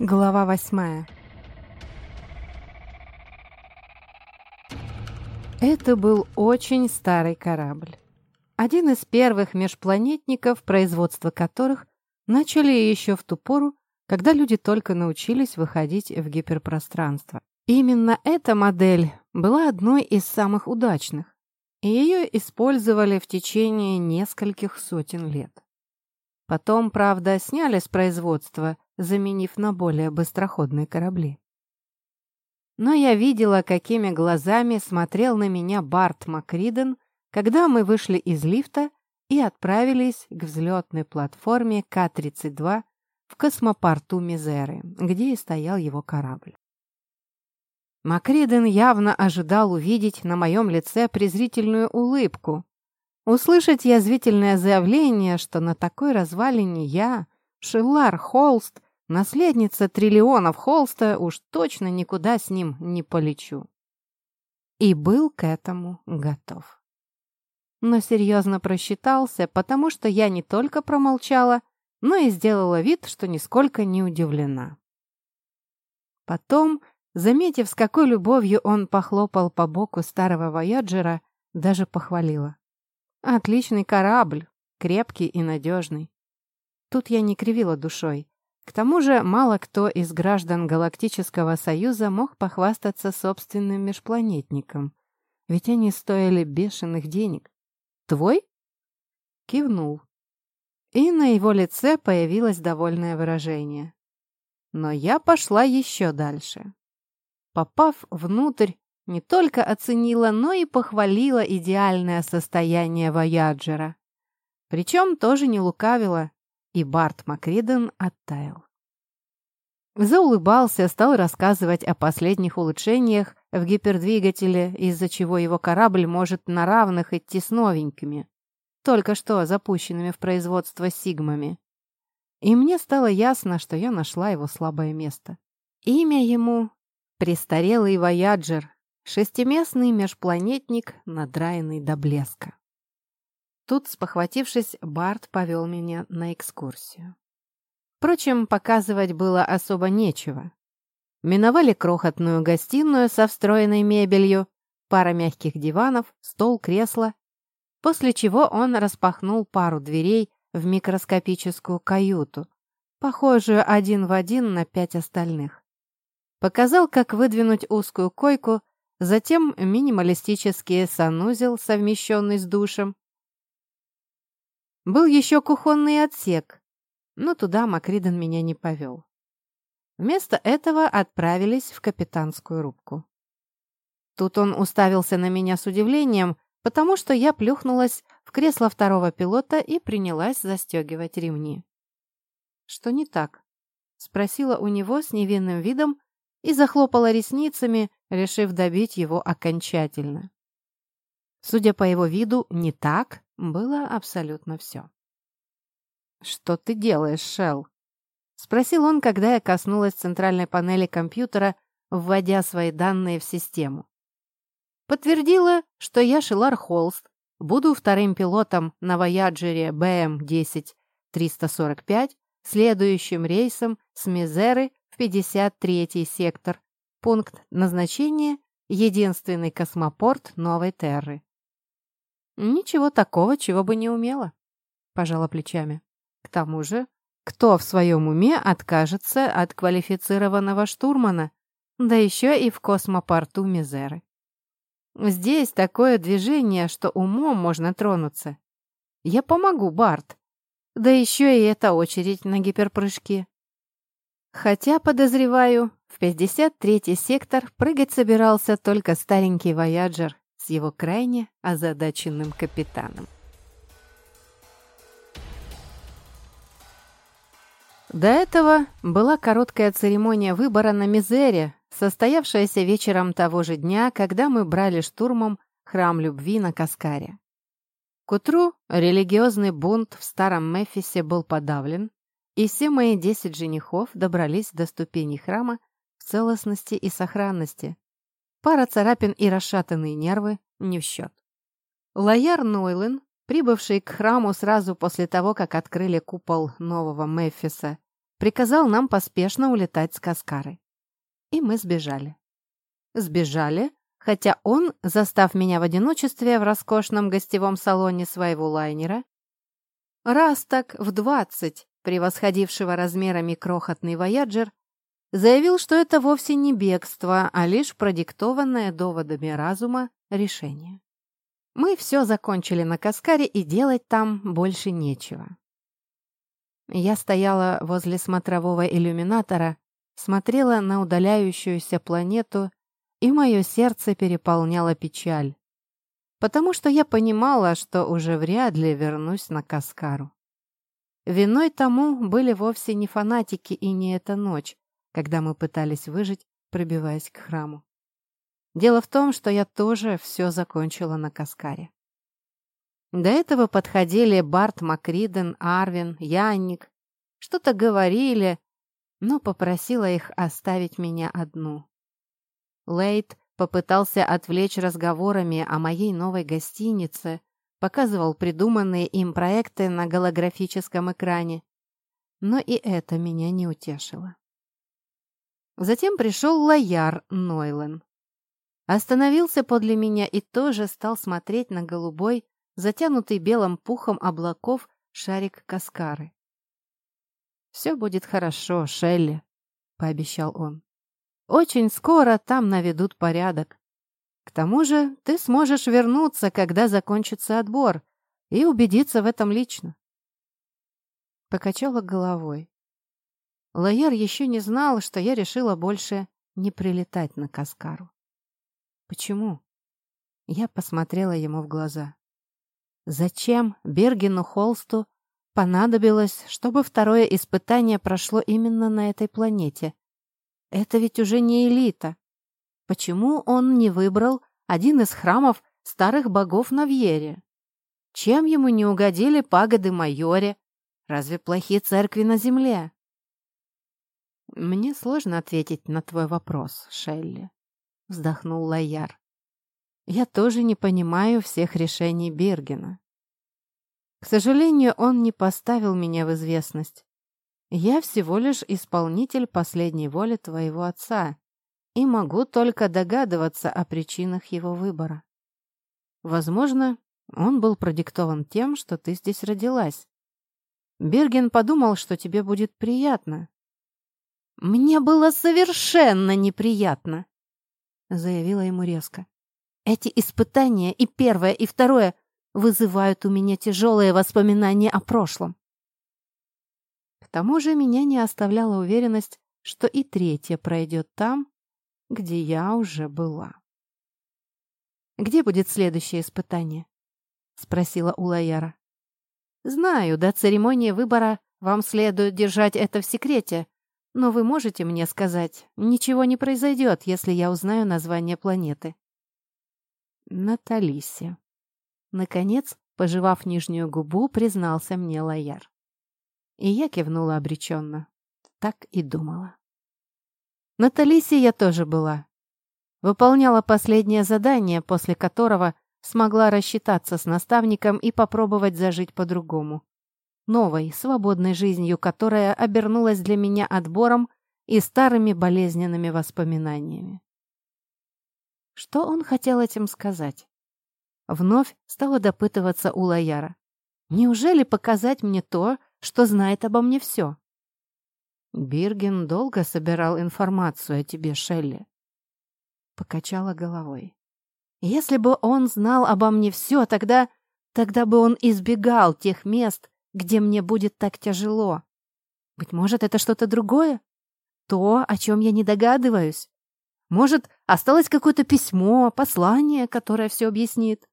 Глава восьмая Это был очень старый корабль. Один из первых межпланетников, производство которых начали еще в ту пору, когда люди только научились выходить в гиперпространство. Именно эта модель была одной из самых удачных, и ее использовали в течение нескольких сотен лет. Потом, правда, сняли с производства, заменив на более быстроходные корабли. Но я видела, какими глазами смотрел на меня Барт Макриден, когда мы вышли из лифта и отправились к взлетной платформе К-32 в космопорту Мизеры, где и стоял его корабль. Макриден явно ожидал увидеть на моем лице презрительную улыбку, услышать язвительное заявление, что на такой развалине я, Шиллар Холст, наследница триллионов Холста, уж точно никуда с ним не полечу. И был к этому готов но серьезно просчитался, потому что я не только промолчала, но и сделала вид, что нисколько не удивлена. Потом, заметив, с какой любовью он похлопал по боку старого вояджера, даже похвалила. «Отличный корабль, крепкий и надежный». Тут я не кривила душой. К тому же мало кто из граждан Галактического Союза мог похвастаться собственным межпланетником, ведь они стоили бешеных денег. «Твой?» Кивнул. И на его лице появилось довольное выражение. Но я пошла еще дальше. Попав внутрь, не только оценила, но и похвалила идеальное состояние Вояджера. Причем тоже не лукавила, и Барт Макриден оттаял. Заулыбался, стал рассказывать о последних улучшениях в гипердвигателе, из-за чего его корабль может на равных идти с новенькими, только что запущенными в производство сигмами. И мне стало ясно, что я нашла его слабое место. Имя ему — престарелый Вояджер, шестиместный межпланетник, надраенный до блеска. Тут, спохватившись, Барт повел меня на экскурсию. Впрочем, показывать было особо нечего. Миновали крохотную гостиную со встроенной мебелью, пара мягких диванов, стол, кресло, после чего он распахнул пару дверей в микроскопическую каюту, похожую один в один на пять остальных. Показал, как выдвинуть узкую койку, затем минималистический санузел, совмещенный с душем. Был еще кухонный отсек, но туда Макриден меня не повел. Вместо этого отправились в капитанскую рубку. Тут он уставился на меня с удивлением, потому что я плюхнулась в кресло второго пилота и принялась застегивать ремни. «Что не так?» — спросила у него с невинным видом и захлопала ресницами, решив добить его окончательно. Судя по его виду, не так было абсолютно все. «Что ты делаешь, Шелл?» Спросил он, когда я коснулась центральной панели компьютера, вводя свои данные в систему. Подтвердила, что я Шилар Холст, буду вторым пилотом на Вояджере БМ-10-345, следующим рейсом с Мизеры в 53-й сектор, пункт назначения – единственный космопорт Новой Терры. «Ничего такого, чего бы не умела», – пожала плечами. «К тому же кто в своем уме откажется от квалифицированного штурмана, да еще и в космопорту Мизеры? Здесь такое движение, что умом можно тронуться. Я помогу, Барт. Да еще и эта очередь на гиперпрыжки. Хотя, подозреваю, в 53-й сектор прыгать собирался только старенький Вояджер его крайне озадаченным капитаном. До этого была короткая церемония выбора на Мизере, состоявшаяся вечером того же дня, когда мы брали штурмом храм любви на Каскаре. К утру религиозный бунт в старом Мефисе был подавлен, и все мои десять женихов добрались до ступеней храма в целостности и сохранности. Пара царапин и расшатанные нервы не в счет. Лояр Нойлен прибывший к храму сразу после того, как открыли купол нового Мефиса, приказал нам поспешно улетать с Каскары. И мы сбежали. Сбежали, хотя он, застав меня в одиночестве в роскошном гостевом салоне своего лайнера, раз так в двадцать превосходившего размерами крохотный вояджер, заявил, что это вовсе не бегство, а лишь продиктованное доводами разума решение. Мы все закончили на Каскаре, и делать там больше нечего. Я стояла возле смотрового иллюминатора, смотрела на удаляющуюся планету, и мое сердце переполняло печаль, потому что я понимала, что уже вряд ли вернусь на Каскару. Виной тому были вовсе не фанатики и не эта ночь, когда мы пытались выжить, пробиваясь к храму. Дело в том, что я тоже все закончила на Каскаре. До этого подходили Барт Макриден, Арвин, Янник. Что-то говорили, но попросила их оставить меня одну. Лейт попытался отвлечь разговорами о моей новой гостинице, показывал придуманные им проекты на голографическом экране. Но и это меня не утешило. Затем пришел Лояр Нойлен. Остановился подле меня и тоже стал смотреть на голубой, затянутый белым пухом облаков шарик Каскары. «Все будет хорошо, Шелли», — пообещал он. «Очень скоро там наведут порядок. К тому же ты сможешь вернуться, когда закончится отбор, и убедиться в этом лично». Покачала головой. Лоер еще не знал, что я решила больше не прилетать на Каскару. Почему? Я посмотрела ему в глаза. Зачем Бергену Холсту понадобилось, чтобы второе испытание прошло именно на этой планете? Это ведь уже не элита. Почему он не выбрал один из храмов старых богов на Вьере? Чем ему не угодили пагоды Майоре? Разве плохие церкви на земле? Мне сложно ответить на твой вопрос, Шелли вздохнул Лояр. Я тоже не понимаю всех решений Бергена. К сожалению, он не поставил меня в известность. Я всего лишь исполнитель последней воли твоего отца и могу только догадываться о причинах его выбора. Возможно, он был продиктован тем, что ты здесь родилась. Берген подумал, что тебе будет приятно. Мне было совершенно неприятно, заявила ему резко. «Эти испытания, и первое, и второе, вызывают у меня тяжелые воспоминания о прошлом. К тому же меня не оставляла уверенность, что и третье пройдет там, где я уже была. «Где будет следующее испытание?» — спросила Улаяра. «Знаю, до церемонии выбора вам следует держать это в секрете, но вы можете мне сказать, ничего не произойдет, если я узнаю название планеты. Наталисе. Наконец, пожевав нижнюю губу, признался мне Лояр. И я кивнула обреченно. Так и думала. На я тоже была. Выполняла последнее задание, после которого смогла рассчитаться с наставником и попробовать зажить по-другому новой, свободной жизнью, которая обернулась для меня отбором и старыми болезненными воспоминаниями. Что он хотел этим сказать? Вновь стала допытываться у Лояра. Неужели показать мне то, что знает обо мне все? Бирген долго собирал информацию о тебе, Шелли. Покачала головой. Если бы он знал обо мне все, тогда... Тогда бы он избегал тех мест, где мне будет так тяжело. Быть может, это что-то другое? То, о чем я не догадываюсь. Может, осталось какое-то письмо, послание, которое все объяснит.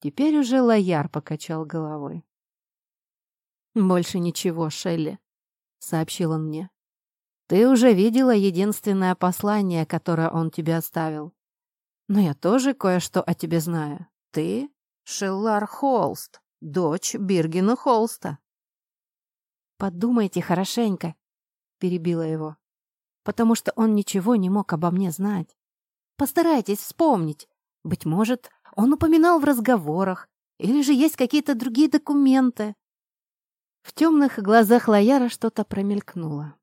Теперь уже Лояр покачал головой. «Больше ничего, Шелли», — сообщил он мне. «Ты уже видела единственное послание, которое он тебе оставил. Но я тоже кое-что о тебе знаю. Ты — Шеллар Холст» дочь Биргена Холста. «Подумайте хорошенько», — перебила его, «потому что он ничего не мог обо мне знать. Постарайтесь вспомнить. Быть может, он упоминал в разговорах, или же есть какие-то другие документы». В темных глазах Лояра что-то промелькнуло.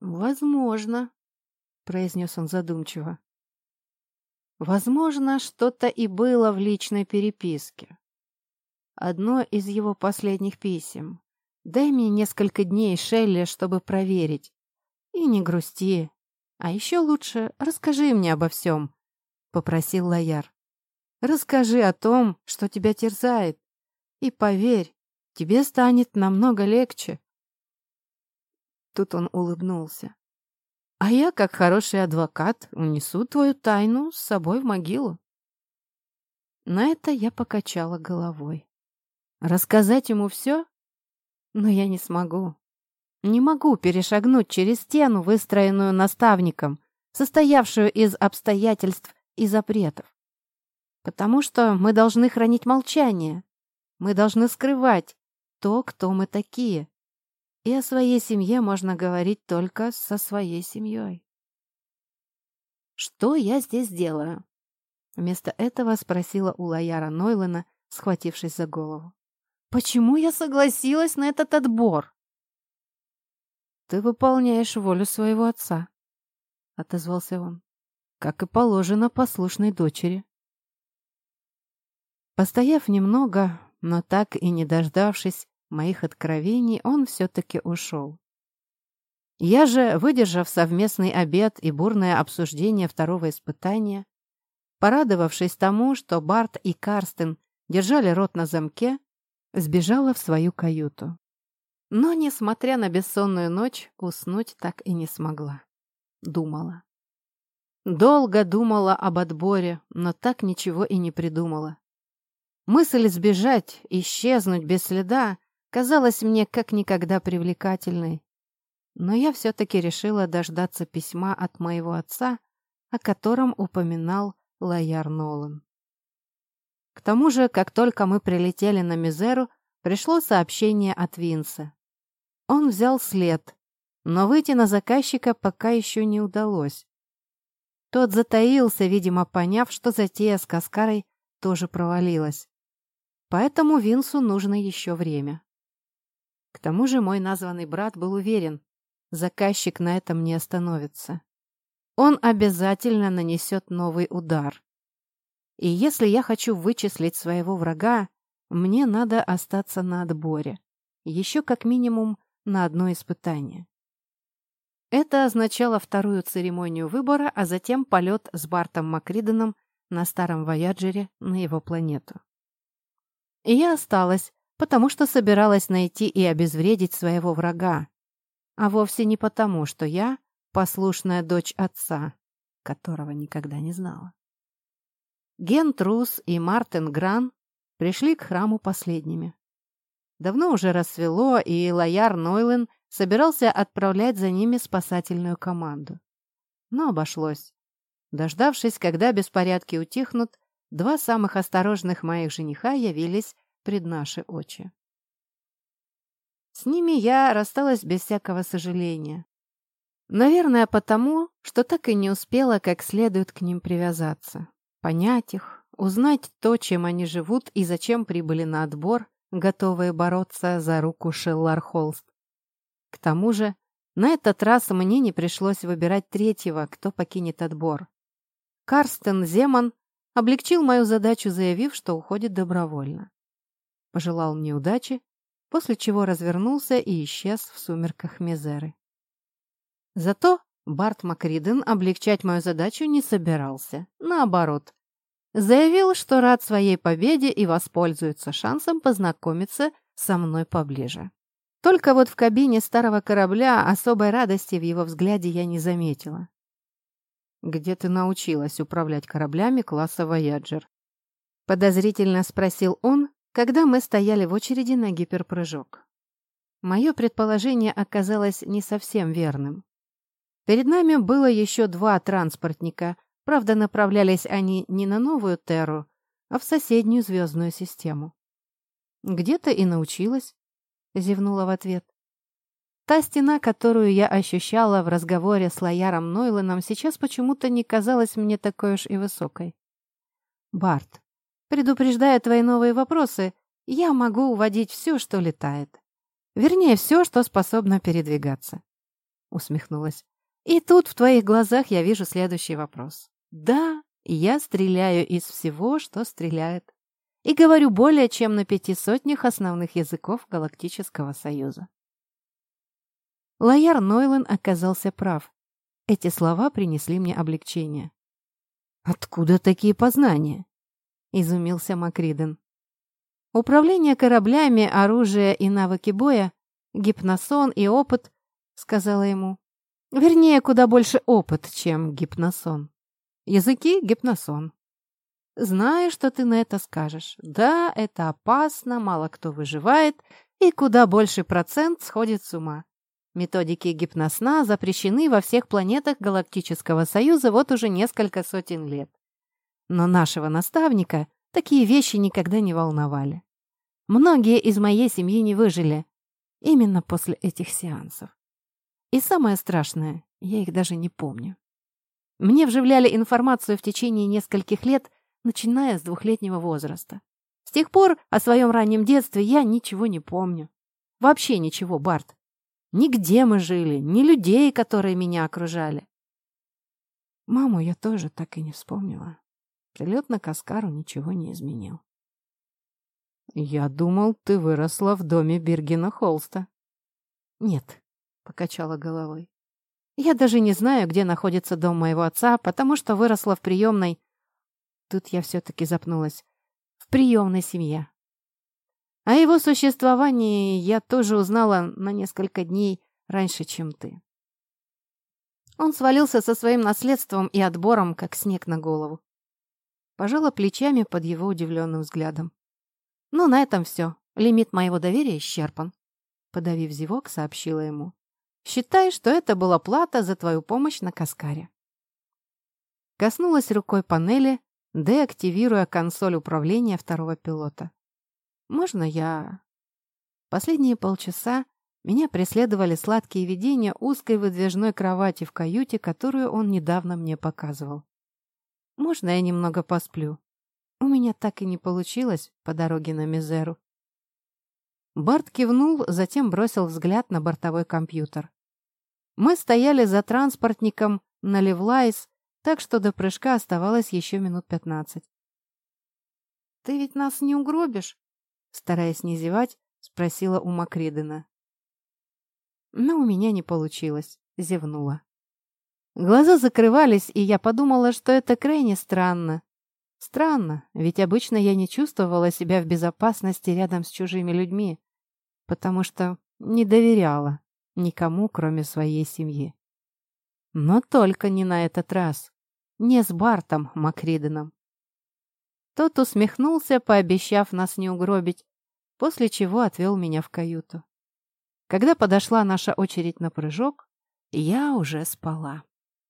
«Возможно», — произнес он задумчиво. «Возможно, что-то и было в личной переписке. Одно из его последних писем. Дай мне несколько дней, Шелли, чтобы проверить. И не грусти. А еще лучше расскажи мне обо всем», — попросил Лояр. «Расскажи о том, что тебя терзает. И поверь, Тебе станет намного легче. Тут он улыбнулся. А я, как хороший адвокат, унесу твою тайну с собой в могилу. На это я покачала головой. Рассказать ему все? Но я не смогу. Не могу перешагнуть через стену, выстроенную наставником, состоявшую из обстоятельств и запретов. Потому что мы должны хранить молчание. Мы должны скрывать, то, кто мы такие. И о своей семье можно говорить только со своей семьей. «Что я здесь делаю?» Вместо этого спросила у Лояра Нойлена, схватившись за голову. «Почему я согласилась на этот отбор?» «Ты выполняешь волю своего отца», — отозвался он, «как и положено послушной дочери». Постояв немного, но так и не дождавшись моих откровений, он все-таки ушел. Я же, выдержав совместный обед и бурное обсуждение второго испытания, порадовавшись тому, что Барт и Карстен держали рот на замке, сбежала в свою каюту. Но, несмотря на бессонную ночь, уснуть так и не смогла. Думала. Долго думала об отборе, но так ничего и не придумала. Мысль сбежать, исчезнуть без следа казалась мне как никогда привлекательной. Но я все-таки решила дождаться письма от моего отца, о котором упоминал Лояр Нолан. К тому же, как только мы прилетели на Мизеру, пришло сообщение от Винса. Он взял след, но выйти на заказчика пока еще не удалось. Тот затаился, видимо, поняв, что затея с Каскарой тоже провалилась. Поэтому Винсу нужно еще время. К тому же мой названный брат был уверен, заказчик на этом не остановится. Он обязательно нанесет новый удар. И если я хочу вычислить своего врага, мне надо остаться на отборе. Еще как минимум на одно испытание. Это означало вторую церемонию выбора, а затем полет с Бартом Макриденом на старом Вояджере на его планету. И я осталась, потому что собиралась найти и обезвредить своего врага, а вовсе не потому, что я послушная дочь отца, которого никогда не знала. Ген Трус и Мартин Гран пришли к храму последними. Давно уже рассвело, и Лояр Нойлен собирался отправлять за ними спасательную команду. Но обошлось. Дождавшись, когда беспорядки утихнут, Два самых осторожных моих жениха явились пред наши очи. С ними я рассталась без всякого сожаления. Наверное, потому, что так и не успела как следует к ним привязаться, понять их, узнать то, чем они живут и зачем прибыли на отбор, готовые бороться за руку Шеллар Холст. К тому же, на этот раз мне не пришлось выбирать третьего, кто покинет отбор. Карстен Земан облегчил мою задачу, заявив, что уходит добровольно. Пожелал мне удачи, после чего развернулся и исчез в сумерках Мизеры. Зато Барт Макриден облегчать мою задачу не собирался. Наоборот, заявил, что рад своей победе и воспользуется шансом познакомиться со мной поближе. Только вот в кабине старого корабля особой радости в его взгляде я не заметила. «Где ты научилась управлять кораблями класса «Вояджер»?» Подозрительно спросил он, когда мы стояли в очереди на гиперпрыжок. Мое предположение оказалось не совсем верным. Перед нами было еще два транспортника, правда, направлялись они не на новую Терру, а в соседнюю звездную систему. «Где-то и научилась», — зевнула в ответ. Та стена, которую я ощущала в разговоре с Лояром Нойленом, сейчас почему-то не казалась мне такой уж и высокой. «Барт, предупреждая твои новые вопросы, я могу уводить все, что летает. Вернее, все, что способно передвигаться. Усмехнулась. И тут в твоих глазах я вижу следующий вопрос. Да, я стреляю из всего, что стреляет. И говорю более чем на пяти сотнях основных языков Галактического Союза. Лояр Нойлен оказался прав. Эти слова принесли мне облегчение. «Откуда такие познания?» — изумился Макриден. «Управление кораблями, оружие и навыки боя, гипносон и опыт», — сказала ему. «Вернее, куда больше опыт, чем гипносон. Языки — гипносон. Знаю, что ты на это скажешь. Да, это опасно, мало кто выживает, и куда больше процент сходит с ума. Методики гипносна запрещены во всех планетах Галактического Союза вот уже несколько сотен лет. Но нашего наставника такие вещи никогда не волновали. Многие из моей семьи не выжили именно после этих сеансов. И самое страшное, я их даже не помню. Мне вживляли информацию в течение нескольких лет, начиная с двухлетнего возраста. С тех пор о своем раннем детстве я ничего не помню. Вообще ничего, Барт. Нигде мы жили, ни людей, которые меня окружали. Маму я тоже так и не вспомнила. Прилет на Каскару ничего не изменил. «Я думал, ты выросла в доме Бергена Холста». «Нет», — покачала головой. «Я даже не знаю, где находится дом моего отца, потому что выросла в приемной...» Тут я все-таки запнулась. «В приемной семье. О его существовании я тоже узнала на несколько дней раньше, чем ты. Он свалился со своим наследством и отбором, как снег на голову. Пожала плечами под его удивленным взглядом. «Ну, на этом все. Лимит моего доверия исчерпан», — подавив зевок, сообщила ему. «Считай, что это была плата за твою помощь на Каскаре». Коснулась рукой панели, деактивируя консоль управления второго пилота. Можно я...» Последние полчаса меня преследовали сладкие видения узкой выдвижной кровати в каюте, которую он недавно мне показывал. «Можно я немного посплю? У меня так и не получилось по дороге на Мизеру». Барт кивнул, затем бросил взгляд на бортовой компьютер. Мы стояли за транспортником на Левлайс, так что до прыжка оставалось еще минут пятнадцать. «Ты ведь нас не угробишь?» Стараясь не зевать, спросила у Макридена. Но у меня не получилось, зевнула. Глаза закрывались, и я подумала, что это крайне странно. Странно, ведь обычно я не чувствовала себя в безопасности рядом с чужими людьми, потому что не доверяла никому, кроме своей семьи. Но только не на этот раз. Не с Бартом Макриденом. Тот усмехнулся, пообещав нас не угробить, после чего отвел меня в каюту. Когда подошла наша очередь на прыжок, я уже спала.